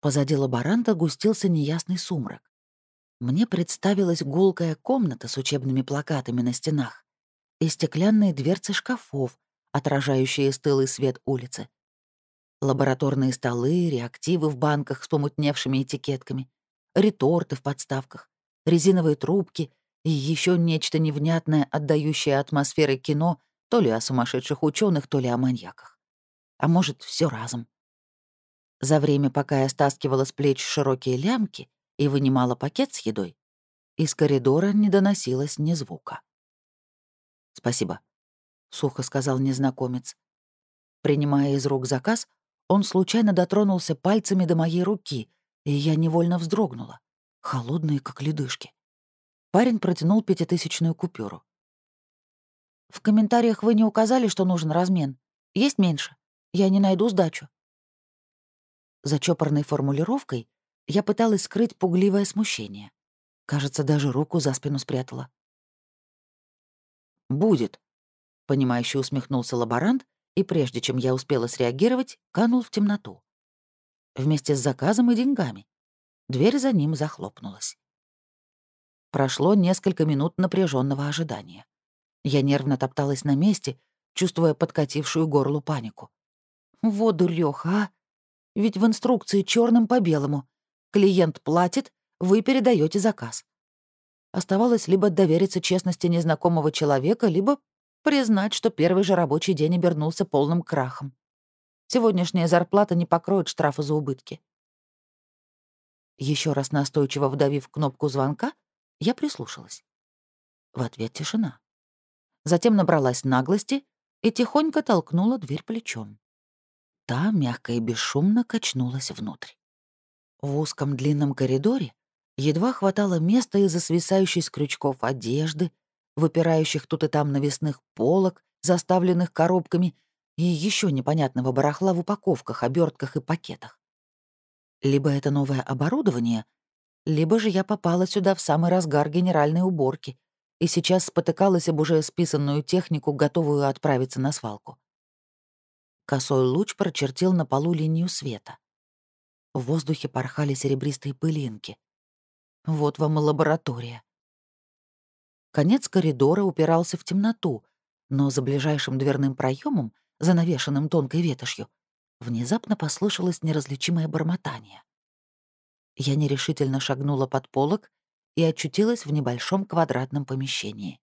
Позади лаборанта густился неясный сумрак. Мне представилась гулкая комната с учебными плакатами на стенах и стеклянные дверцы шкафов, отражающие стылый свет улицы. Лабораторные столы, реактивы в банках с помутневшими этикетками, реторты в подставках, резиновые трубки и еще нечто невнятное, отдающее атмосферой кино то ли о сумасшедших ученых, то ли о маньяках. А может, все разом. За время, пока я стаскивала с плеч широкие лямки и вынимала пакет с едой, из коридора не доносилось ни звука. «Спасибо», — сухо сказал незнакомец. Принимая из рук заказ, он случайно дотронулся пальцами до моей руки, и я невольно вздрогнула холодные, как ледышки. Парень протянул пятитысячную купюру. «В комментариях вы не указали, что нужен размен. Есть меньше? Я не найду сдачу». За чопорной формулировкой я пыталась скрыть пугливое смущение. Кажется, даже руку за спину спрятала. «Будет», — понимающе усмехнулся лаборант, и прежде чем я успела среагировать, канул в темноту. Вместе с заказом и деньгами. Дверь за ним захлопнулась. Прошло несколько минут напряженного ожидания. Я нервно топталась на месте, чувствуя подкатившую горлу панику. «Вот дурёха, а! Ведь в инструкции черным по белому. Клиент платит, вы передаете заказ. Оставалось либо довериться честности незнакомого человека, либо признать, что первый же рабочий день обернулся полным крахом. Сегодняшняя зарплата не покроет штрафа за убытки. Еще раз настойчиво вдавив кнопку звонка, я прислушалась. В ответ тишина. Затем набралась наглости и тихонько толкнула дверь плечом. Та мягко и бесшумно качнулась внутрь. В узком длинном коридоре едва хватало места из-за свисающей с крючков одежды, выпирающих тут и там навесных полок, заставленных коробками, и еще непонятного барахла в упаковках, обертках и пакетах. Либо это новое оборудование, либо же я попала сюда в самый разгар генеральной уборки и сейчас спотыкалась об уже списанную технику, готовую отправиться на свалку. Косой луч прочертил на полу линию света. В воздухе порхали серебристые пылинки. Вот вам и лаборатория. Конец коридора упирался в темноту, но за ближайшим дверным проемом, занавешенным тонкой ветошью, внезапно послышалось неразличимое бормотание. Я нерешительно шагнула под полок и очутилась в небольшом квадратном помещении.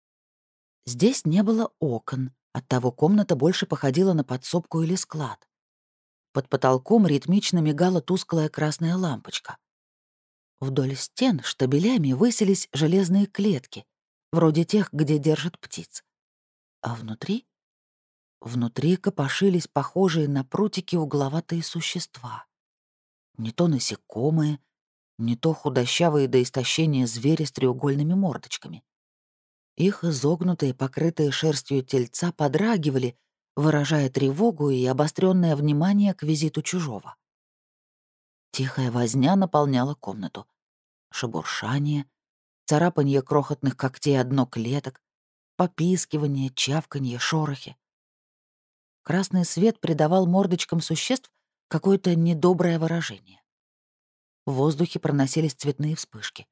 Здесь не было окон, оттого комната больше походила на подсобку или склад. Под потолком ритмично мигала тусклая красная лампочка. Вдоль стен штабелями высились железные клетки, вроде тех, где держат птиц. А внутри? Внутри копошились похожие на прутики угловатые существа. Не то насекомые, не то худощавые до истощения звери с треугольными мордочками. Их изогнутые, покрытые шерстью тельца подрагивали, выражая тревогу и обостренное внимание к визиту чужого. Тихая возня наполняла комнату. Шебуршание, царапанье крохотных когтей одно клеток, попискивание, чавканье, шорохи. Красный свет придавал мордочкам существ какое-то недоброе выражение. В воздухе проносились цветные вспышки.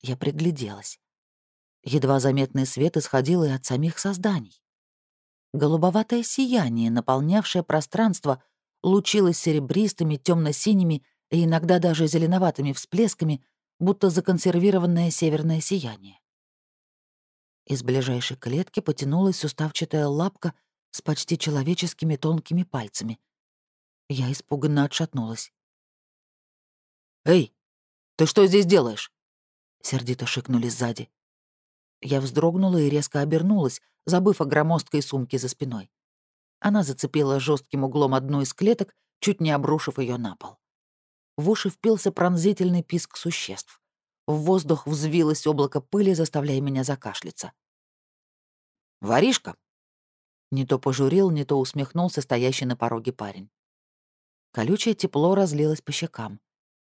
Я пригляделась. Едва заметный свет исходил и от самих созданий. Голубоватое сияние, наполнявшее пространство, лучилось серебристыми, темно синими и иногда даже зеленоватыми всплесками, будто законсервированное северное сияние. Из ближайшей клетки потянулась суставчатая лапка с почти человеческими тонкими пальцами. Я испуганно отшатнулась. «Эй, ты что здесь делаешь?» — сердито шикнули сзади. Я вздрогнула и резко обернулась, забыв о громоздкой сумке за спиной. Она зацепила жестким углом одну из клеток, чуть не обрушив ее на пол. В уши впился пронзительный писк существ. В воздух взвилось облако пыли, заставляя меня закашляться. «Воришка!» Не то пожурил, не то усмехнулся стоящий на пороге парень. Колючее тепло разлилось по щекам.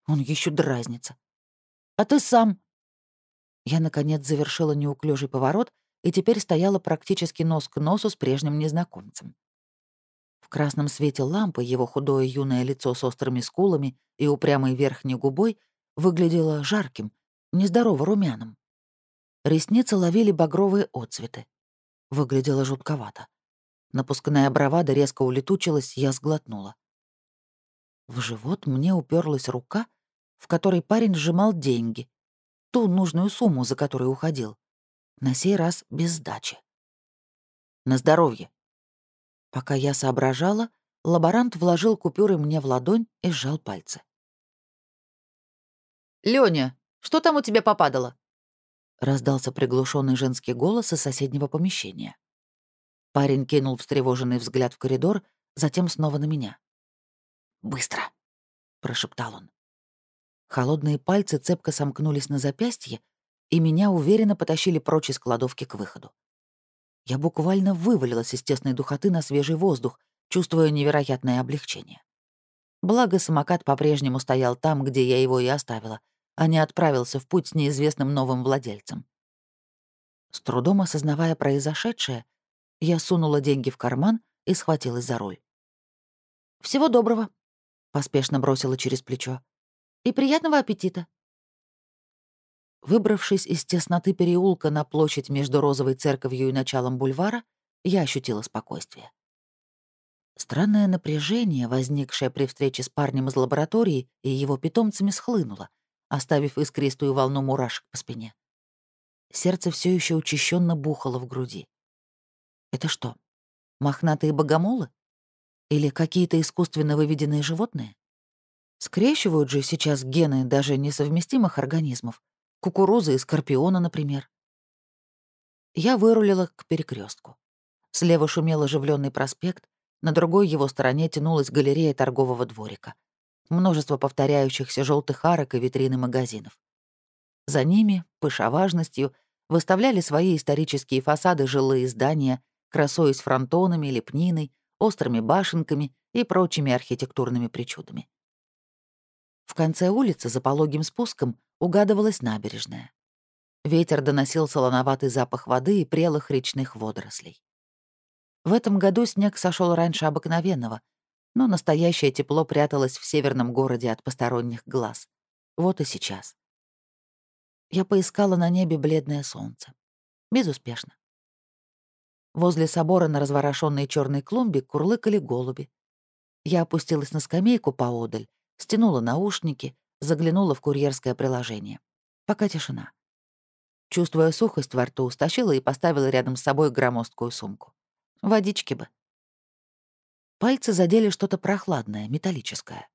Он еще дразнится. «А ты сам!» Я, наконец, завершила неуклюжий поворот и теперь стояла практически нос к носу с прежним незнакомцем. В красном свете лампы его худое юное лицо с острыми скулами и упрямой верхней губой выглядело жарким, нездорово румяным. Ресницы ловили багровые отцветы. Выглядело жутковато. Напускная бравада резко улетучилась, я сглотнула. В живот мне уперлась рука, в которой парень сжимал деньги, ту нужную сумму, за которой уходил. На сей раз без сдачи. На здоровье. Пока я соображала, лаборант вложил купюры мне в ладонь и сжал пальцы. «Лёня, что там у тебя попадало?» Раздался приглушенный женский голос из соседнего помещения. Парень кинул встревоженный взгляд в коридор, затем снова на меня. «Быстро!» — прошептал он. Холодные пальцы цепко сомкнулись на запястье, и меня уверенно потащили прочь из кладовки к выходу. Я буквально вывалилась из тесной духоты на свежий воздух, чувствуя невероятное облегчение. Благо, самокат по-прежнему стоял там, где я его и оставила, а не отправился в путь с неизвестным новым владельцем. С трудом осознавая произошедшее, я сунула деньги в карман и схватилась за руль. «Всего доброго», — поспешно бросила через плечо. «И приятного аппетита». Выбравшись из тесноты переулка на площадь между Розовой церковью и началом бульвара, я ощутила спокойствие. Странное напряжение, возникшее при встрече с парнем из лаборатории и его питомцами, схлынуло, оставив искристую волну мурашек по спине. Сердце все еще учащенно бухало в груди. Это что, мохнатые богомолы? Или какие-то искусственно выведенные животные? Скрещивают же сейчас гены даже несовместимых организмов. Кукурузы и скорпиона, например. Я вырулила к перекрестку. Слева шумел оживленный проспект, на другой его стороне тянулась галерея торгового дворика. Множество повторяющихся желтых арок и витрины магазинов. За ними, пыша важностью, выставляли свои исторические фасады жилые здания, красуясь фронтонами, лепниной, острыми башенками и прочими архитектурными причудами. В конце улицы, за пологим спуском, угадывалась набережная. Ветер доносил солоноватый запах воды и прелых речных водорослей. В этом году снег сошел раньше обыкновенного, но настоящее тепло пряталось в северном городе от посторонних глаз. Вот и сейчас. Я поискала на небе бледное солнце. Безуспешно. Возле собора на разворошенной черной клумбе курлыкали голуби. Я опустилась на скамейку поодаль, стянула наушники, заглянула в курьерское приложение. Пока тишина. Чувствуя сухость во рту, стащила и поставила рядом с собой громоздкую сумку. Водички бы. Пальцы задели что-то прохладное, металлическое.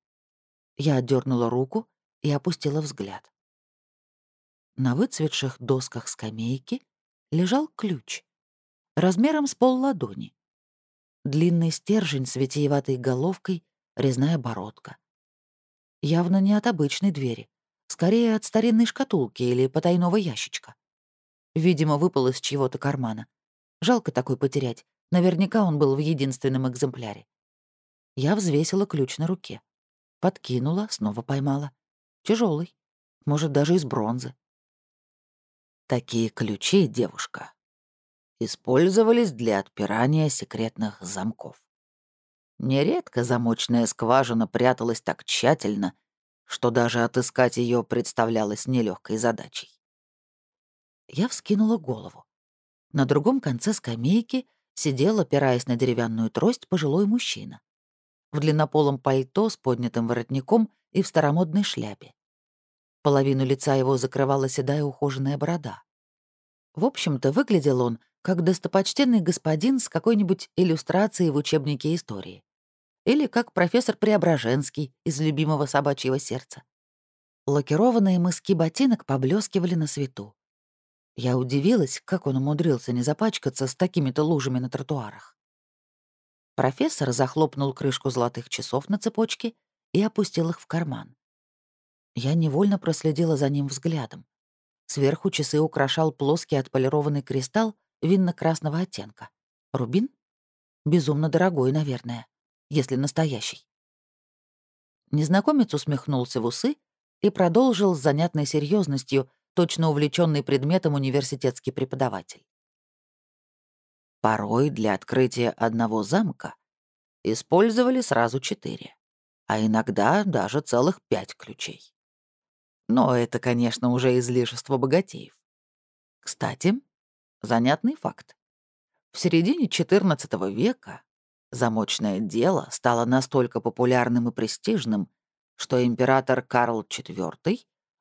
Я отдернула руку и опустила взгляд. На выцветших досках скамейки лежал ключ. Размером с пол ладони. Длинный стержень с витиеватой головкой, резная бородка. Явно не от обычной двери. Скорее, от старинной шкатулки или потайного ящичка. Видимо, выпал из чьего-то кармана. Жалко такой потерять, Наверняка он был в единственном экземпляре. Я взвесила ключ на руке. Подкинула, снова поймала. Тяжелый, может, даже из бронзы. Такие ключи, девушка, использовались для отпирания секретных замков. Нередко замочная скважина пряталась так тщательно, что даже отыскать ее представлялось нелегкой задачей. Я вскинула голову. На другом конце скамейки сидел, опираясь на деревянную трость, пожилой мужчина. В длиннополом пальто с поднятым воротником и в старомодной шляпе. Половину лица его закрывала седая ухоженная борода. В общем-то, выглядел он как достопочтенный господин с какой-нибудь иллюстрацией в учебнике истории. Или как профессор Преображенский из любимого собачьего сердца. Лакированные мыски ботинок поблескивали на свету. Я удивилась, как он умудрился не запачкаться с такими-то лужами на тротуарах. Профессор захлопнул крышку золотых часов на цепочке и опустил их в карман. Я невольно проследила за ним взглядом. Сверху часы украшал плоский отполированный кристалл винно-красного оттенка. Рубин? Безумно дорогой, наверное, если настоящий. Незнакомец усмехнулся в усы и продолжил с занятной серьезностью, точно увлеченный предметом университетский преподаватель. Порой для открытия одного замка использовали сразу четыре, а иногда даже целых пять ключей. Но это, конечно, уже излишество богатеев. Кстати, занятный факт. В середине XIV века замочное дело стало настолько популярным и престижным, что император Карл IV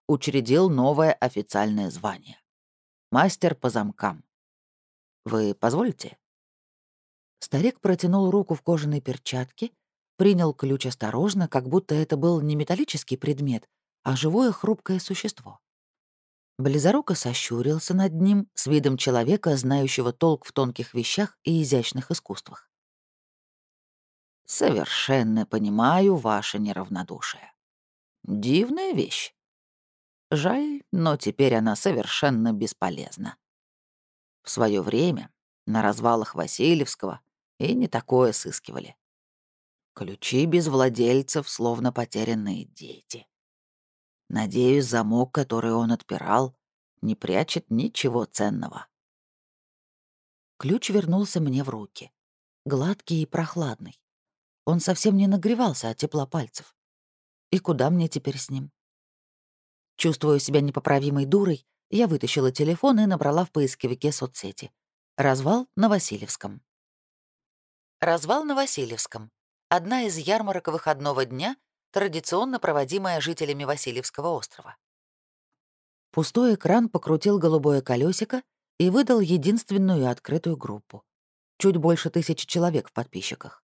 учредил новое официальное звание — мастер по замкам. Вы позволите? Старик протянул руку в кожаной перчатке, принял ключ осторожно, как будто это был не металлический предмет, а живое хрупкое существо. Близоруко сощурился над ним с видом человека, знающего толк в тонких вещах и изящных искусствах. «Совершенно понимаю ваше неравнодушие. Дивная вещь. Жаль, но теперь она совершенно бесполезна. В свое время на развалах Васильевского и не такое сыскивали. Ключи без владельцев, словно потерянные дети. Надеюсь, замок, который он отпирал, не прячет ничего ценного. Ключ вернулся мне в руки. Гладкий и прохладный. Он совсем не нагревался от тепла пальцев. И куда мне теперь с ним? Чувствуя себя непоправимой дурой, я вытащила телефон и набрала в поисковике соцсети. Развал на Васильевском. Развал на Васильевском. Одна из ярмарок выходного дня, традиционно проводимая жителями Васильевского острова. Пустой экран покрутил голубое колесико и выдал единственную открытую группу. Чуть больше тысячи человек в подписчиках.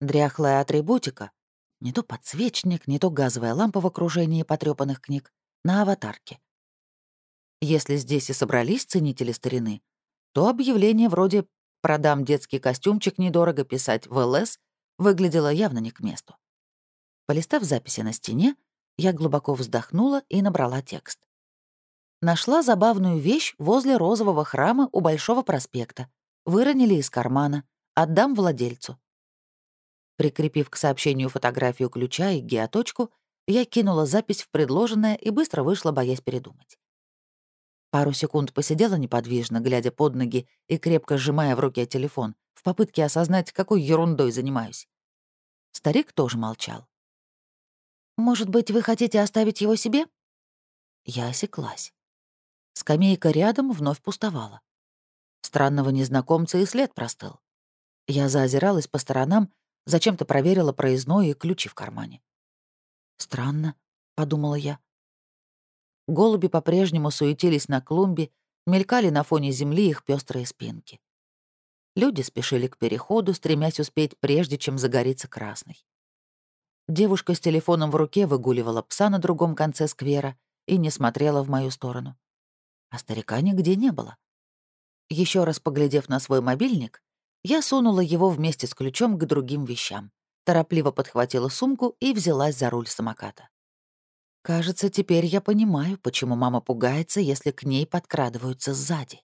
Дряхлая атрибутика, не то подсвечник, не то газовая лампа в окружении потрёпанных книг, на аватарке. Если здесь и собрались ценители старины, то объявление вроде «продам детский костюмчик недорого писать в ЛС» выглядело явно не к месту. Полистав записи на стене, я глубоко вздохнула и набрала текст. Нашла забавную вещь возле розового храма у Большого проспекта. Выронили из кармана. Отдам владельцу. Прикрепив к сообщению фотографию ключа и геоточку, я кинула запись в предложенное и быстро вышла, боясь передумать. Пару секунд посидела неподвижно, глядя под ноги и крепко сжимая в руке телефон, в попытке осознать, какой ерундой занимаюсь. Старик тоже молчал. «Может быть, вы хотите оставить его себе?» Я осеклась. Скамейка рядом вновь пустовала. Странного незнакомца и след простыл. Я заозиралась по сторонам, зачем-то проверила проездной и ключи в кармане. «Странно», — подумала я. Голуби по-прежнему суетились на клумбе, мелькали на фоне земли их пестрые спинки. Люди спешили к переходу, стремясь успеть, прежде чем загорится красный. Девушка с телефоном в руке выгуливала пса на другом конце сквера и не смотрела в мою сторону. А старика нигде не было. Еще раз поглядев на свой мобильник, я сунула его вместе с ключом к другим вещам, торопливо подхватила сумку и взялась за руль самоката. Кажется, теперь я понимаю, почему мама пугается, если к ней подкрадываются сзади.